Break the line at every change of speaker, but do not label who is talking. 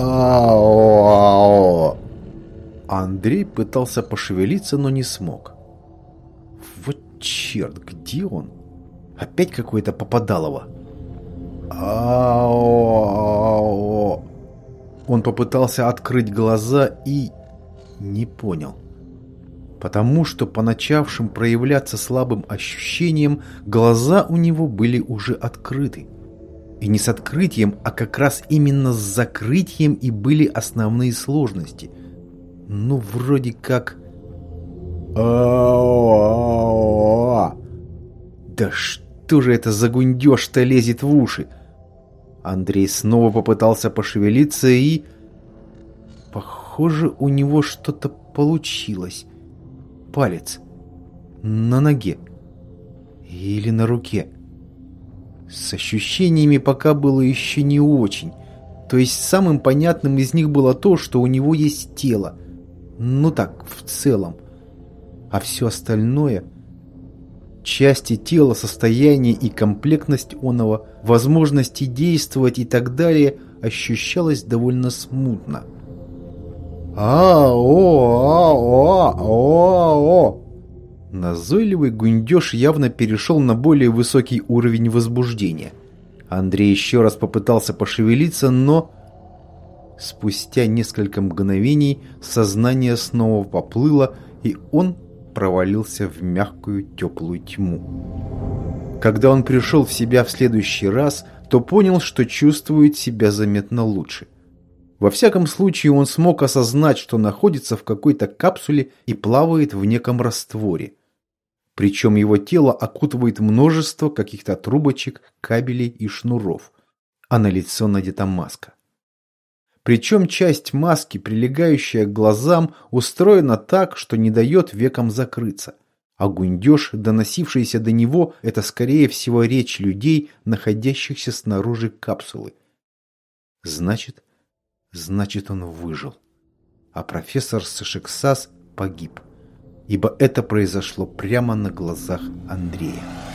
Ау! Андрей пытался пошевелиться, но не смог. «Вот черт, где он? Опять какое-то попадалово!» «Ау-ау-ау!» Он попытался открыть глаза и... не понял. Потому что по начавшим проявляться слабым ощущениям, глаза у него были уже открыты. И не с открытием, а как раз именно с закрытием и были основные сложности. Ну, вроде как... Да что же это за гундеж-то лезет в уши? Андрей снова попытался пошевелиться и... Похоже, у него что-то получилось. Палец. На ноге. Или на руке. С ощущениями пока было еще не очень. То есть самым понятным из них было то, что у него есть тело. Ну так, в целом. А все остальное... Части тела, состояние и комплектность оного, возможности действовать и так далее ощущалось довольно смутно. «А-о-а-о-а-о!» Назойливый гундеж явно перешел на более высокий уровень возбуждения. Андрей еще раз попытался пошевелиться, но... Спустя несколько мгновений сознание снова поплыло, и он провалился в мягкую теплую тьму. Когда он пришел в себя в следующий раз, то понял, что чувствует себя заметно лучше – во всяком случае, он смог осознать, что находится в какой-то капсуле и плавает в неком растворе. Причем его тело окутывает множество каких-то трубочек, кабелей и шнуров. А на лицо надета маска. Причем часть маски, прилегающая к глазам, устроена так, что не дает векам закрыться. А гундеж, доносившийся до него, это скорее всего речь людей, находящихся снаружи капсулы. Значит, Значит, он выжил. А профессор Сашексас погиб. Ибо это произошло прямо на глазах Андрея.